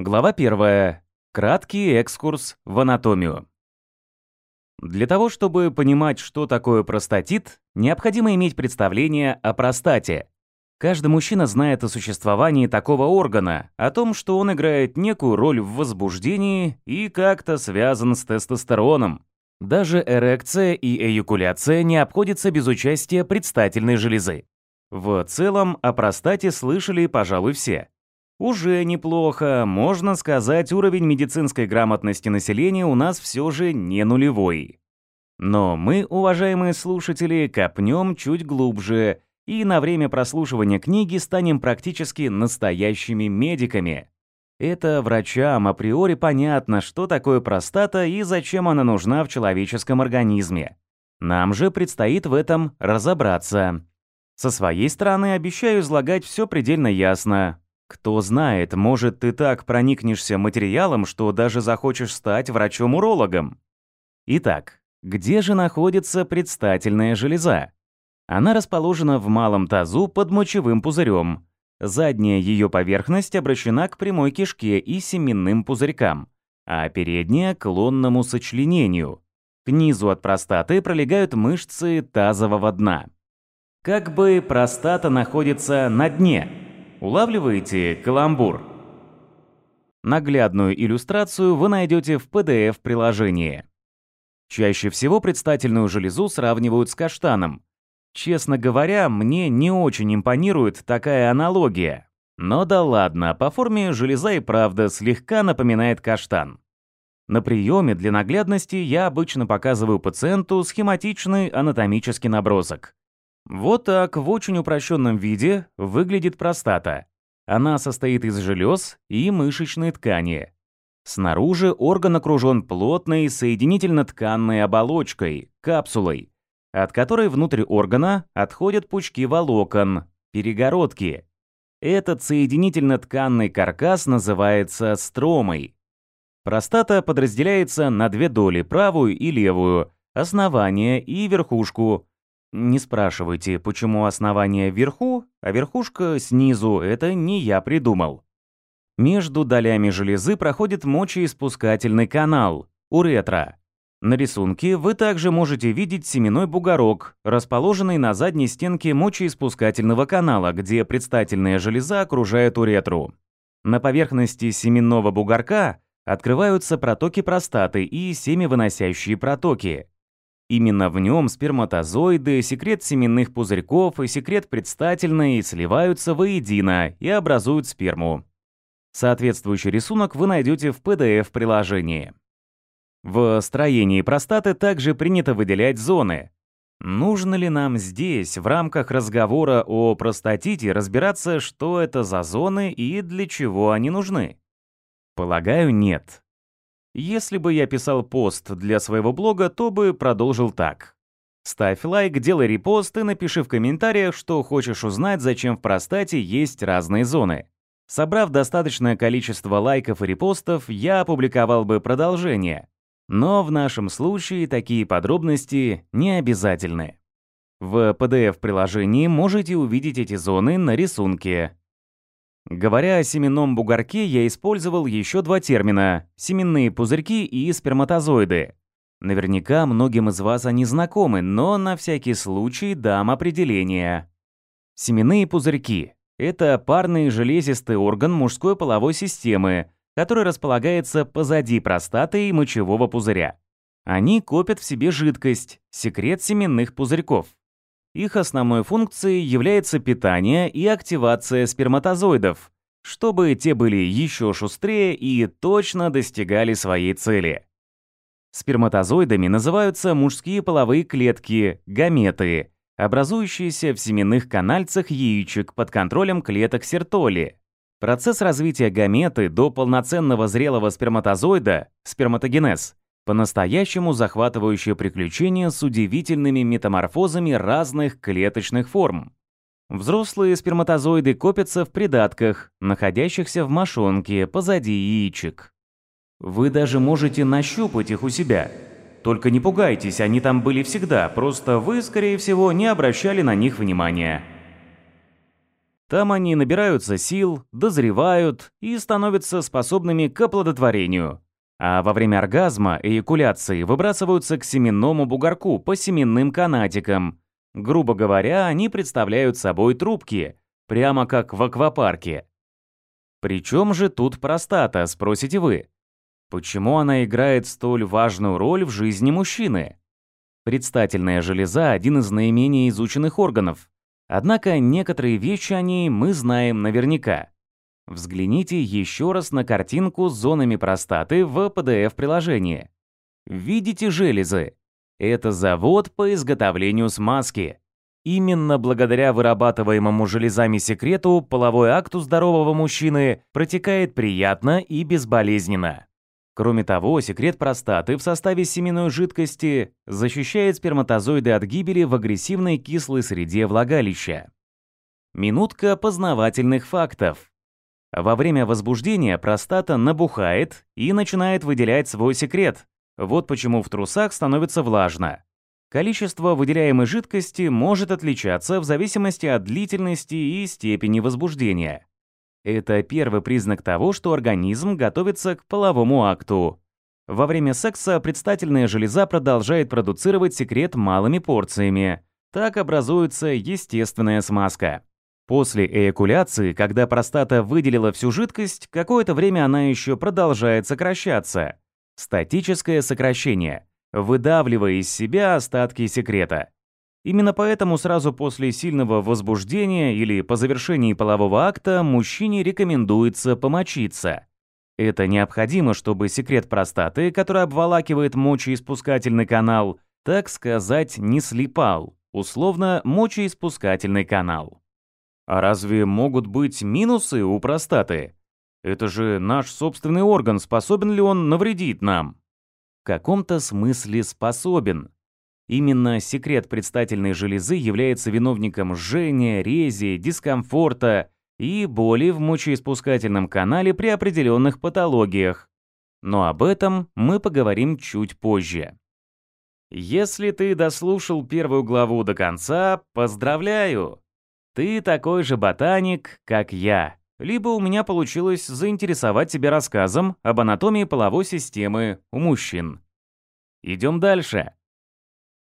Глава 1. Краткий экскурс в анатомию. Для того, чтобы понимать, что такое простатит, необходимо иметь представление о простате. Каждый мужчина знает о существовании такого органа, о том, что он играет некую роль в возбуждении и как-то связан с тестостероном. Даже эрекция и эякуляция не обходятся без участия предстательной железы. В целом, о простате слышали, пожалуй, все. Уже неплохо. Можно сказать, уровень медицинской грамотности населения у нас все же не нулевой. Но мы, уважаемые слушатели, копнем чуть глубже и на время прослушивания книги станем практически настоящими медиками. Это врачам априори понятно, что такое простата и зачем она нужна в человеческом организме. Нам же предстоит в этом разобраться. Со своей стороны обещаю излагать все предельно ясно, кто знает, может, ты так проникнешься материалом, что даже захочешь стать врачом-урологом. Итак, где же находится предстательная железа? Она расположена в малом тазу под мочевым пузырем. Задняя ее поверхность обращена к прямой кишке и семенным пузырькам, а передняя — к лонному сочленению. К низу от простаты пролегают мышцы тазового дна. Как бы простата находится на дне — Улавливаете каламбур? Наглядную иллюстрацию вы найдете в PDF-приложении. Чаще всего предстательную железу сравнивают с каштаном. Честно говоря, мне не очень импонирует такая аналогия. Но да ладно, по форме железа и правда слегка напоминает каштан. На приеме для наглядности я обычно показываю пациенту схематичный анатомический набросок. Вот так в очень упрощенном виде выглядит простата. Она состоит из желез и мышечной ткани. Снаружи орган окружен плотной соединительно-тканной оболочкой, капсулой, от которой внутрь органа отходят пучки волокон, перегородки. Этот соединительно-тканный каркас называется стромой. Простата подразделяется на две доли, правую и левую, основание и верхушку, не спрашивайте, почему основание вверху, а верхушка снизу, это не я придумал. Между долями железы проходит мочеиспускательный канал, уретра. На рисунке вы также можете видеть семенной бугорок, расположенный на задней стенке мочеиспускательного канала, где предстательная железа окружает уретру. На поверхности семенного бугорка открываются протоки простаты и семявыносящие протоки. Именно в нем сперматозоиды, секрет семенных пузырьков и секрет предстательной сливаются воедино и образуют сперму. Соответствующий рисунок вы найдете в PDF-приложении. В строении простаты также принято выделять зоны. Нужно ли нам здесь, в рамках разговора о простатите, разбираться, что это за зоны и для чего они нужны? Полагаю, нет. Если бы я писал пост для своего блога, то бы продолжил так. Ставь лайк, делай репост и напиши в комментариях, что хочешь узнать, зачем в простате есть разные зоны. Собрав достаточное количество лайков и репостов, я опубликовал бы продолжение. Но в нашем случае такие подробности не обязательны. В PDF-приложении можете увидеть эти зоны на рисунке. Говоря о семенном бугорке, я использовал еще два термина – семенные пузырьки и сперматозоиды. Наверняка многим из вас они знакомы, но на всякий случай дам определение. Семенные пузырьки – это парный железистый орган мужской половой системы, который располагается позади простаты и мочевого пузыря. Они копят в себе жидкость, секрет семенных пузырьков. Их основной функцией является питание и активация сперматозоидов, чтобы те были еще шустрее и точно достигали своей цели. Сперматозоидами называются мужские половые клетки, гаметы, образующиеся в семенных канальцах яичек под контролем клеток сертоли. Процесс развития гаметы до полноценного зрелого сперматозоида, сперматогенез, по-настоящему захватывающее приключение с удивительными метаморфозами разных клеточных форм. Взрослые сперматозоиды копятся в придатках, находящихся в мошонке позади яичек. Вы даже можете нащупать их у себя. Только не пугайтесь, они там были всегда, просто вы, скорее всего, не обращали на них внимания. Там они набираются сил, дозревают и становятся способными к оплодотворению. А во время оргазма эякуляции выбрасываются к семенному бугорку по семенным канатикам. Грубо говоря, они представляют собой трубки, прямо как в аквапарке. Причем же тут простата, спросите вы? Почему она играет столь важную роль в жизни мужчины? Предстательная железа – один из наименее изученных органов. Однако некоторые вещи о ней мы знаем наверняка. Взгляните еще раз на картинку с зонами простаты в PDF-приложении. Видите железы? Это завод по изготовлению смазки. Именно благодаря вырабатываемому железами секрету половой акт у здорового мужчины протекает приятно и безболезненно. Кроме того, секрет простаты в составе семенной жидкости защищает сперматозоиды от гибели в агрессивной кислой среде влагалища. Минутка познавательных фактов. Во время возбуждения простата набухает и начинает выделять свой секрет. Вот почему в трусах становится влажно. Количество выделяемой жидкости может отличаться в зависимости от длительности и степени возбуждения. Это первый признак того, что организм готовится к половому акту. Во время секса предстательная железа продолжает продуцировать секрет малыми порциями. Так образуется естественная смазка. После эякуляции, когда простата выделила всю жидкость, какое-то время она еще продолжает сокращаться. Статическое сокращение, выдавливая из себя остатки секрета. Именно поэтому сразу после сильного возбуждения или по завершении полового акта мужчине рекомендуется помочиться. Это необходимо, чтобы секрет простаты, который обволакивает мочеиспускательный канал, так сказать, не слипал, условно мочеиспускательный канал. А разве могут быть минусы у простаты? Это же наш собственный орган, способен ли он навредить нам? В каком-то смысле способен, Именно секрет предстательной железы является виновником жжения, рези, дискомфорта и боли в мочеиспускательном канале при определенных патологиях. Но об этом мы поговорим чуть позже. Если ты дослушал первую главу до конца, поздравляю! Ты такой же ботаник, как я. Либо у меня получилось заинтересовать тебя рассказом об анатомии половой системы у мужчин. Идем дальше.